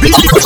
beat.